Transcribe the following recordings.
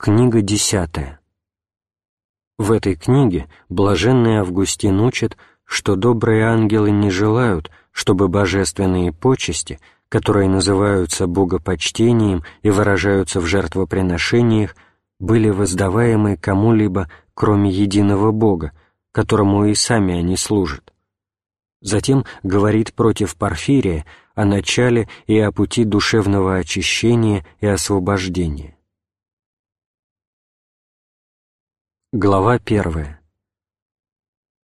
Книга десятая. В этой книге блаженный Августин учит, что добрые ангелы не желают, чтобы божественные почести, которые называются богопочтением и выражаются в жертвоприношениях, были воздаваемы кому-либо, кроме единого Бога, которому и сами они служат. Затем говорит против Порфирия о начале и о пути душевного очищения и освобождения. Глава первая.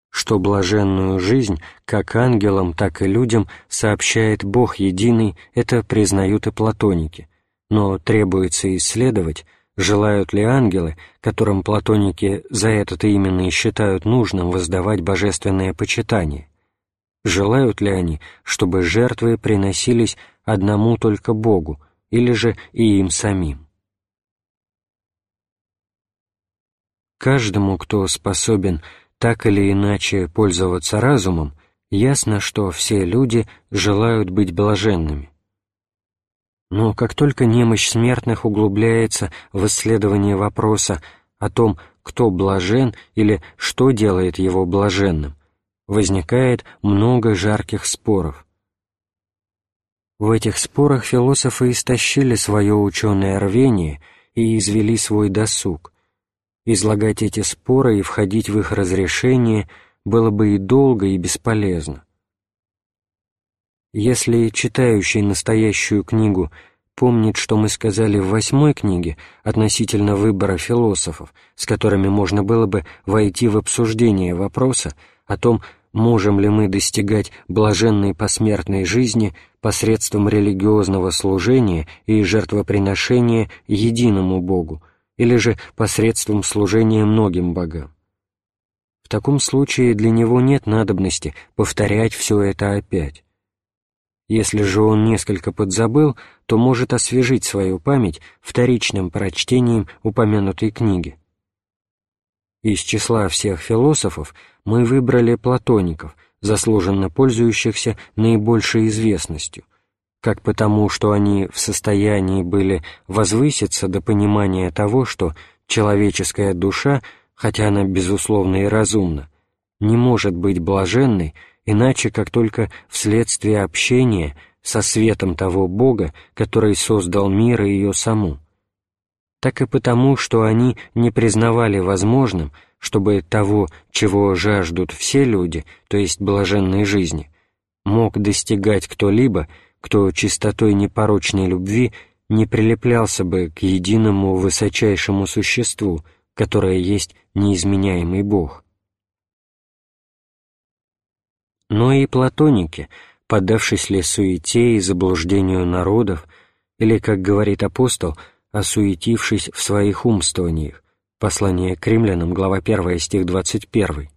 Что блаженную жизнь как ангелам, так и людям сообщает Бог Единый, это признают и платоники, но требуется исследовать, желают ли ангелы, которым платоники за это-то именно и считают нужным воздавать божественное почитание, желают ли они, чтобы жертвы приносились одному только Богу, или же и им самим. Каждому, кто способен так или иначе пользоваться разумом, ясно, что все люди желают быть блаженными. Но как только немощь смертных углубляется в исследование вопроса о том, кто блажен или что делает его блаженным, возникает много жарких споров. В этих спорах философы истощили свое ученое рвение и извели свой досуг, Излагать эти споры и входить в их разрешение было бы и долго, и бесполезно. Если читающий настоящую книгу помнит, что мы сказали в восьмой книге относительно выбора философов, с которыми можно было бы войти в обсуждение вопроса о том, можем ли мы достигать блаженной посмертной жизни посредством религиозного служения и жертвоприношения единому Богу, или же посредством служения многим богам. В таком случае для него нет надобности повторять все это опять. Если же он несколько подзабыл, то может освежить свою память вторичным прочтением упомянутой книги. Из числа всех философов мы выбрали платоников, заслуженно пользующихся наибольшей известностью, как потому, что они в состоянии были возвыситься до понимания того, что человеческая душа, хотя она безусловно и разумна, не может быть блаженной, иначе как только вследствие общения со светом того Бога, который создал мир и ее саму, так и потому, что они не признавали возможным, чтобы того, чего жаждут все люди, то есть блаженной жизни, мог достигать кто-либо, кто чистотой непорочной любви не прилеплялся бы к единому высочайшему существу, которое есть неизменяемый Бог. Но и платоники, поддавшись ли суете и заблуждению народов, или, как говорит апостол, осуетившись в своих умствованиях, послание к римлянам, глава 1, стих 21,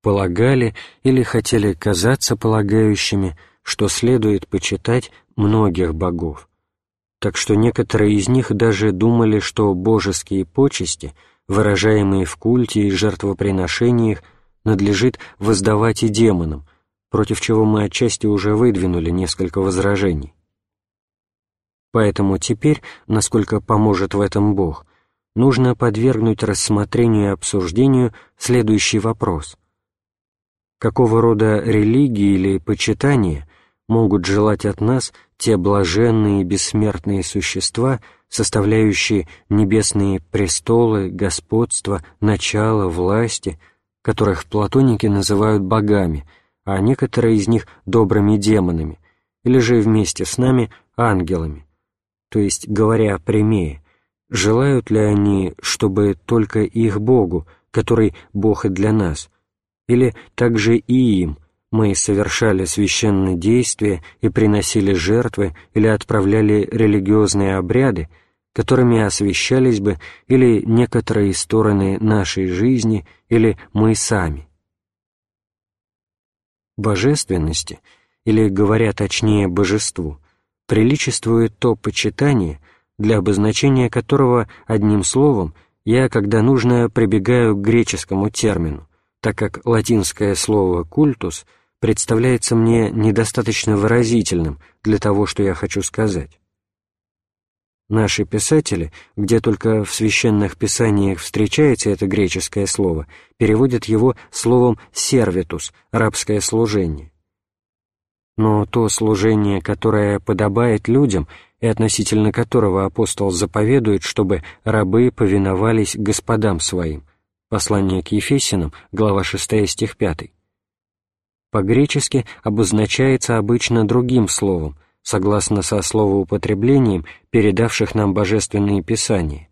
полагали или хотели казаться полагающими, что следует почитать многих богов, так что некоторые из них даже думали, что божеские почести, выражаемые в культе и жертвоприношениях, надлежит воздавать и демонам, против чего мы отчасти уже выдвинули несколько возражений. Поэтому теперь, насколько поможет в этом Бог, нужно подвергнуть рассмотрению и обсуждению следующий вопрос. Какого рода религии или почитания могут желать от нас те блаженные и бессмертные существа, составляющие небесные престолы, господство, начало, власти, которых платоники называют богами, а некоторые из них добрыми демонами, или же вместе с нами ангелами. То есть, говоря прямее, желают ли они, чтобы только их Богу, который Бог и для нас, или также и им, мы совершали священные действия и приносили жертвы или отправляли религиозные обряды, которыми освящались бы или некоторые стороны нашей жизни, или мы сами. Божественности, или, говоря точнее, божеству, приличествует то почитание, для обозначения которого, одним словом, я, когда нужно, прибегаю к греческому термину, так как латинское слово «культус» — представляется мне недостаточно выразительным для того, что я хочу сказать. Наши писатели, где только в священных писаниях встречается это греческое слово, переводят его словом «сервитус» — «рабское служение». Но то служение, которое подобает людям и относительно которого апостол заповедует, чтобы рабы повиновались господам своим. Послание к Ефесянам, глава 6, стих 5. По-гречески обозначается обычно другим словом, согласно со словоупотреблением, передавших нам божественные писания,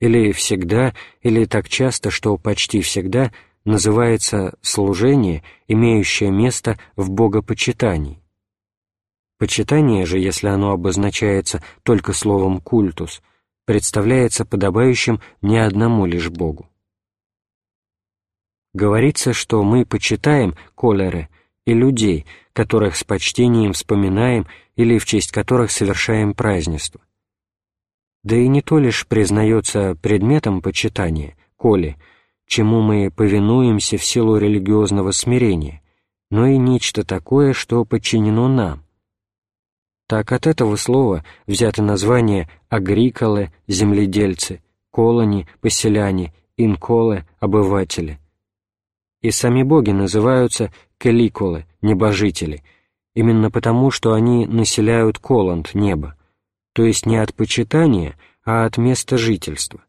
или всегда, или так часто, что почти всегда называется служение, имеющее место в богопочитании. Почитание же, если оно обозначается только словом «культус», представляется подобающим не одному лишь Богу. Говорится, что мы почитаем колеры и людей, которых с почтением вспоминаем или в честь которых совершаем празднество. Да и не то лишь признается предметом почитания, коли, чему мы повинуемся в силу религиозного смирения, но и нечто такое, что подчинено нам, так от этого слова взято название агриколы, земледельцы, колони, поселяне, инколы, обыватели. И сами боги называются каликолы, небожители, именно потому, что они населяют колонт, небо, то есть не от почитания, а от места жительства.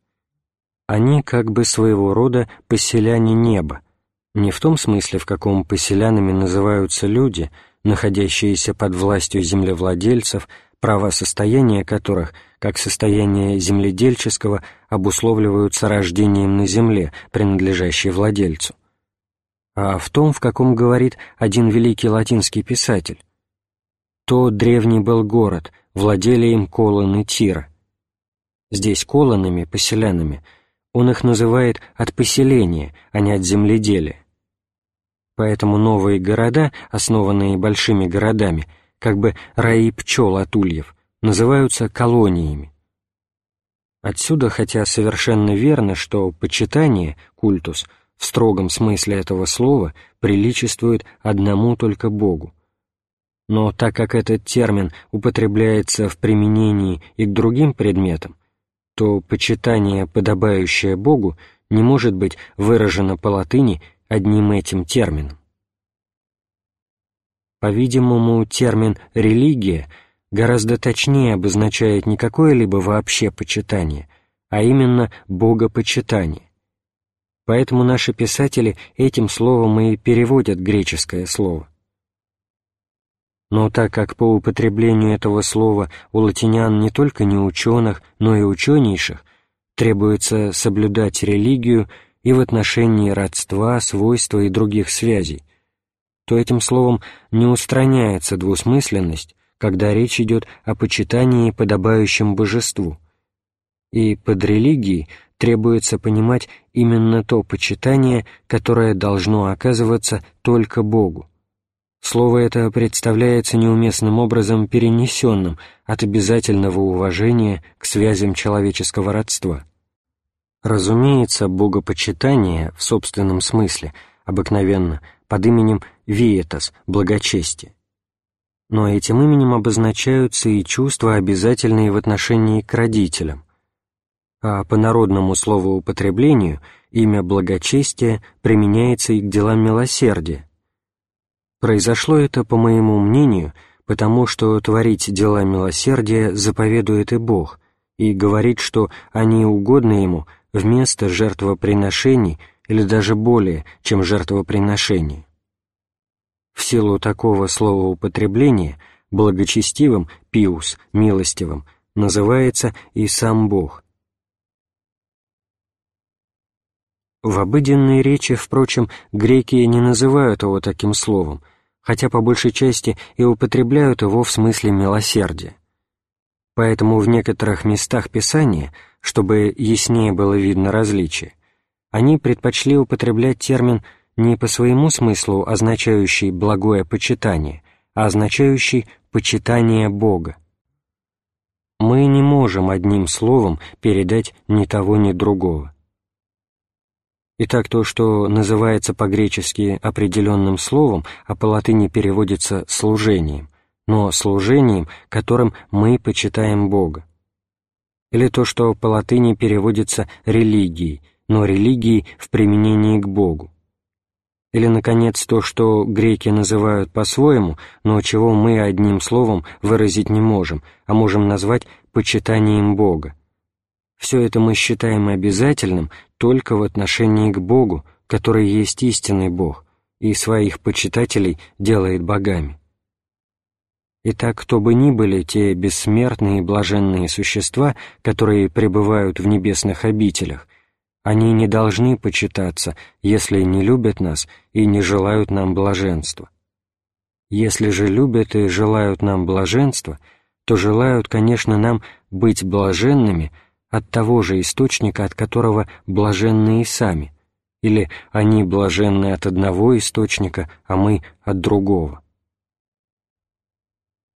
Они как бы своего рода поселяне неба, не в том смысле, в каком поселянами называются люди — находящиеся под властью землевладельцев, права состояния которых, как состояние земледельческого, обусловливаются рождением на земле, принадлежащей владельцу. А в том, в каком говорит один великий латинский писатель. То древний был город, владели им колоны Тира. Здесь колонами, поселянами, он их называет от поселения, а не от земледелия. Поэтому новые города, основанные большими городами, как бы раи пчел от ульев, называются колониями. Отсюда, хотя совершенно верно, что почитание, культус, в строгом смысле этого слова приличествует одному только Богу. Но так как этот термин употребляется в применении и к другим предметам, то почитание, подобающее Богу, не может быть выражено по латыни одним этим термином. По-видимому, термин «религия» гораздо точнее обозначает не какое-либо вообще почитание, а именно богопочитание. Поэтому наши писатели этим словом и переводят греческое слово. Но так как по употреблению этого слова у латинян не только не ученых, но и ученейших, требуется соблюдать религию и в отношении родства, свойства и других связей, то этим словом не устраняется двусмысленность, когда речь идет о почитании подобающем божеству. И под религией требуется понимать именно то почитание, которое должно оказываться только Богу. Слово это представляется неуместным образом перенесенным от обязательного уважения к связям человеческого родства. Разумеется, богопочитание в собственном смысле обыкновенно под именем «виетас» — благочестие. Но этим именем обозначаются и чувства, обязательные в отношении к родителям. А по народному словоупотреблению имя благочестия применяется и к делам милосердия. Произошло это, по моему мнению, потому что творить дела милосердия заповедует и Бог, и говорит, что они угодны Ему — вместо жертвоприношений или даже более, чем жертвоприношений. В силу такого слова употребления благочестивым, пиус, милостивым, называется и сам Бог. В обыденной речи, впрочем, греки не называют его таким словом, хотя по большей части и употребляют его в смысле милосердия. Поэтому в некоторых местах Писания, чтобы яснее было видно различие, они предпочли употреблять термин не по своему смыслу, означающий «благое почитание», а означающий «почитание Бога». Мы не можем одним словом передать ни того, ни другого. Итак, то, что называется по-гречески определенным словом, а по латыни переводится «служением», но служением, которым мы почитаем Бога. или то, что по латыни переводится «религией», но религией в применении к Богу. Или, наконец, то, что греки называют по-своему, но чего мы одним словом выразить не можем, а можем назвать почитанием Бога. Все это мы считаем обязательным только в отношении к Богу, который есть истинный Бог, и своих почитателей делает богами. Итак, кто бы ни были те бессмертные и блаженные существа, которые пребывают в небесных обителях, они не должны почитаться, если не любят нас и не желают нам блаженства. Если же любят и желают нам блаженства, то желают, конечно, нам быть блаженными от того же источника, от которого блаженны и сами, или они блаженны от одного источника, а мы от другого.